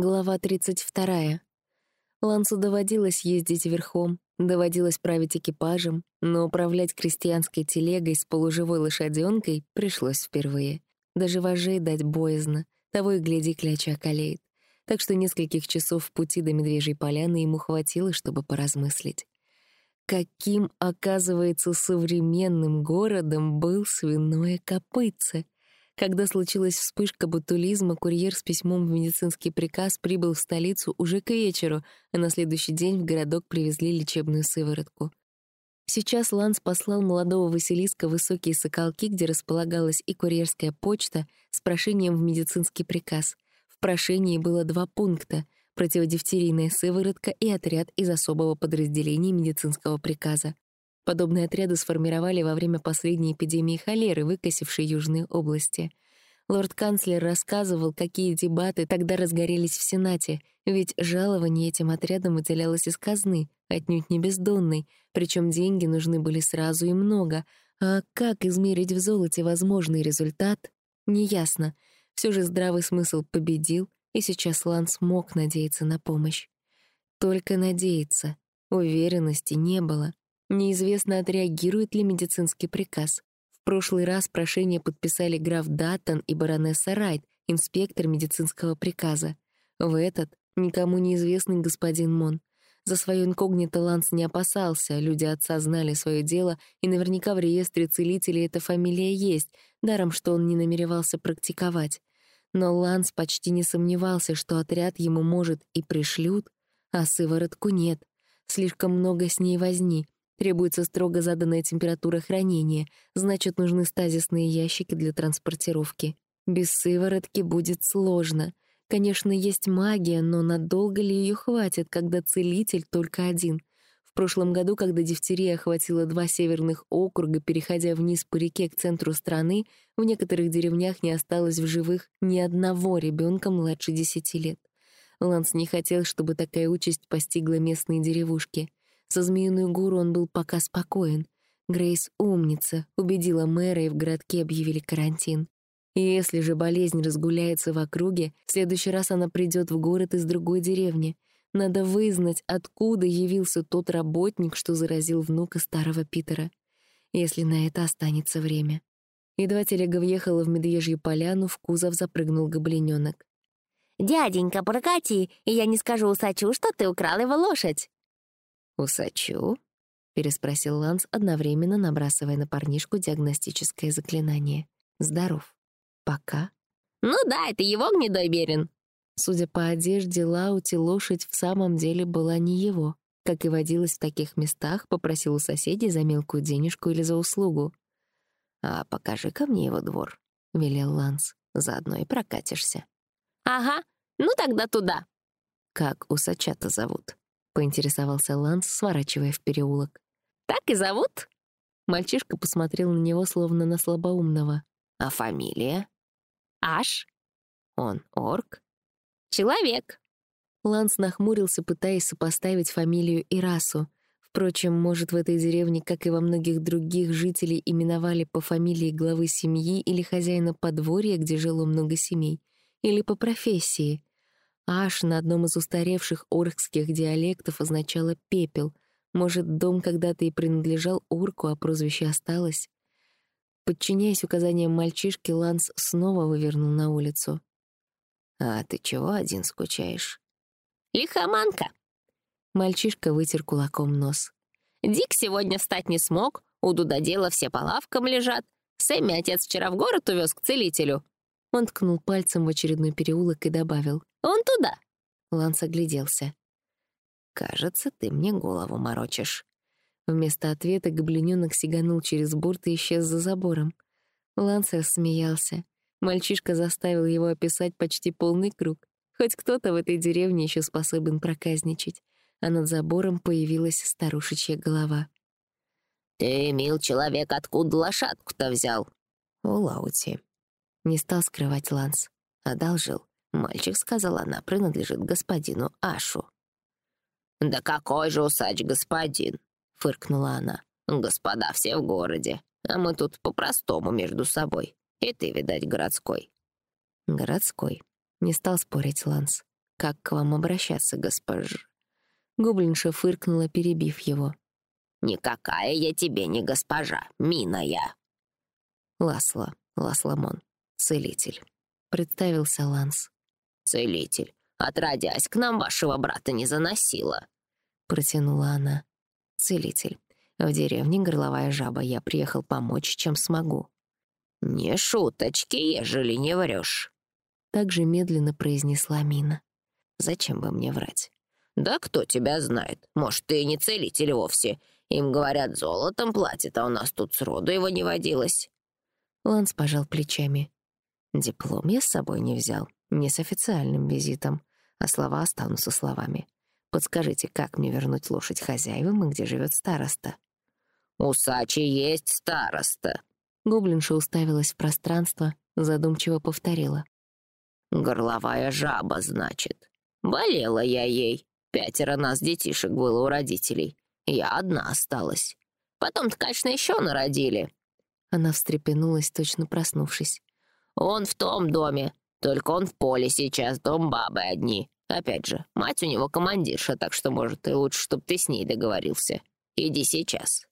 Глава 32. Лансу доводилось ездить верхом, доводилось править экипажем, но управлять крестьянской телегой с полуживой лошаденкой пришлось впервые. Даже вожей дать боязно, того и гляди, кляча околеет. Так что нескольких часов в пути до Медвежьей поляны ему хватило, чтобы поразмыслить. Каким, оказывается, современным городом был свиное копытце — когда случилась вспышка ботулизма, курьер с письмом в медицинский приказ прибыл в столицу уже к вечеру, а на следующий день в городок привезли лечебную сыворотку. Сейчас Ланс послал молодого Василиска в высокие соколки, где располагалась и курьерская почта, с прошением в медицинский приказ. В прошении было два пункта — противодифтерийная сыворотка и отряд из особого подразделения медицинского приказа. Подобные отряды сформировали во время последней эпидемии холеры, выкосившей южные области. Лорд-канцлер рассказывал, какие дебаты тогда разгорелись в Сенате, ведь жалование этим отрядам выделялось из казны, отнюдь не бездонной, причем деньги нужны были сразу и много. А как измерить в золоте возможный результат, неясно. Все же здравый смысл победил, и сейчас Ланс мог надеяться на помощь. Только надеяться. Уверенности не было. Неизвестно, отреагирует ли медицинский приказ. В прошлый раз прошение подписали граф Даттон и баронесса Райт, инспектор медицинского приказа. В этот — никому неизвестный господин Мон. За свое инкогнито Ланс не опасался, люди отца знали свое дело, и наверняка в реестре целителей эта фамилия есть, даром что он не намеревался практиковать. Но Ланс почти не сомневался, что отряд ему, может, и пришлют, а сыворотку нет. Слишком много с ней возни, Требуется строго заданная температура хранения, значит, нужны стазисные ящики для транспортировки. Без сыворотки будет сложно. Конечно, есть магия, но надолго ли ее хватит, когда целитель только один? В прошлом году, когда дифтерия охватила два северных округа, переходя вниз по реке к центру страны, в некоторых деревнях не осталось в живых ни одного ребенка младше десяти лет. Ланс не хотел, чтобы такая участь постигла местные деревушки — со Змеиную гору он был пока спокоен. Грейс умница, убедила мэра, и в городке объявили карантин. И если же болезнь разгуляется в округе, в следующий раз она придет в город из другой деревни. Надо вызнать, откуда явился тот работник, что заразил внука старого Питера. Если на это останется время. Едва телега въехала в Медвежью поляну, в кузов запрыгнул гоблинёнок. «Дяденька, прокати, и я не скажу усачу, что ты украл его лошадь!» «Усачу?» — переспросил Ланс, одновременно набрасывая на парнишку диагностическое заклинание. «Здоров. Пока?» «Ну да, это его гнедой Берин». Судя по одежде Лаути, лошадь в самом деле была не его. Как и водилось в таких местах, попросил у соседей за мелкую денежку или за услугу. «А покажи-ка мне его двор», — велел Ланс. «Заодно и прокатишься». «Ага, ну тогда туда». «Как усача-то зовут?» — поинтересовался Ланс, сворачивая в переулок. «Так и зовут?» Мальчишка посмотрел на него, словно на слабоумного. «А фамилия?» «Аш». «Он орк?» «Человек». Ланс нахмурился, пытаясь сопоставить фамилию и расу. Впрочем, может, в этой деревне, как и во многих других, жителей именовали по фамилии главы семьи или хозяина подворья, где жило много семей, или по профессии. Аш на одном из устаревших оркских диалектов означало «пепел». Может, дом когда-то и принадлежал орку, а прозвище осталось? Подчиняясь указаниям мальчишки, Ланс снова вывернул на улицу. «А ты чего один скучаешь?» «Лихоманка!» Мальчишка вытер кулаком нос. «Дик сегодня встать не смог, у Дудодела все по лавкам лежат. Сэмми отец вчера в город увез к целителю». Он ткнул пальцем в очередной переулок и добавил. «Он туда!» Ланс огляделся. «Кажется, ты мне голову морочишь». Вместо ответа гоблинёнок сиганул через борт и исчез за забором. Ланс рассмеялся. Мальчишка заставил его описать почти полный круг. Хоть кто-то в этой деревне еще способен проказничать. А над забором появилась старушечья голова. «Ты, мил человек, откуда лошадку-то взял?» «У Лаути». Не стал скрывать Ланс. Одолжил. Мальчик сказал, она принадлежит господину Ашу. «Да какой же усач господин?» — фыркнула она. «Господа все в городе, а мы тут по-простому между собой. И ты, видать, городской». «Городской», — не стал спорить Ланс. как к вам обращаться, госпож...» Гоблинша фыркнула, перебив его. «Никакая я тебе не госпожа, Мина я». «Ласло, Ласламон, целитель», — представился Ланс. «Целитель, отродясь, к нам вашего брата не заносило», — протянула она. «Целитель, в деревне горловая жаба, я приехал помочь, чем смогу». «Не шуточки, ежели не врешь», — так же медленно произнесла Мина. «Зачем бы мне врать?» «Да кто тебя знает? Может, ты и не целитель вовсе. Им, говорят, золотом платят, а у нас тут сроду его не водилось». Ланс пожал плечами. «Диплом я с собой не взял, не с официальным визитом, а слова останутся словами. Подскажите, как мне вернуть лошадь хозяевам и где живет староста?» «У Сачи есть староста», Гоблинша уставилась в пространство, задумчиво повторила. «Горловая жаба, значит. Болела я ей. Пятеро нас детишек было у родителей. Я одна осталась. Потом-то, конечно, еще народили». Она встрепенулась, точно проснувшись. «Он в том доме. Только он в поле сейчас, дом бабы одни. Опять же, мать у него командирша, так что, может, и лучше, чтобы ты с ней договорился. Иди сейчас».